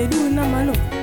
te de una mano.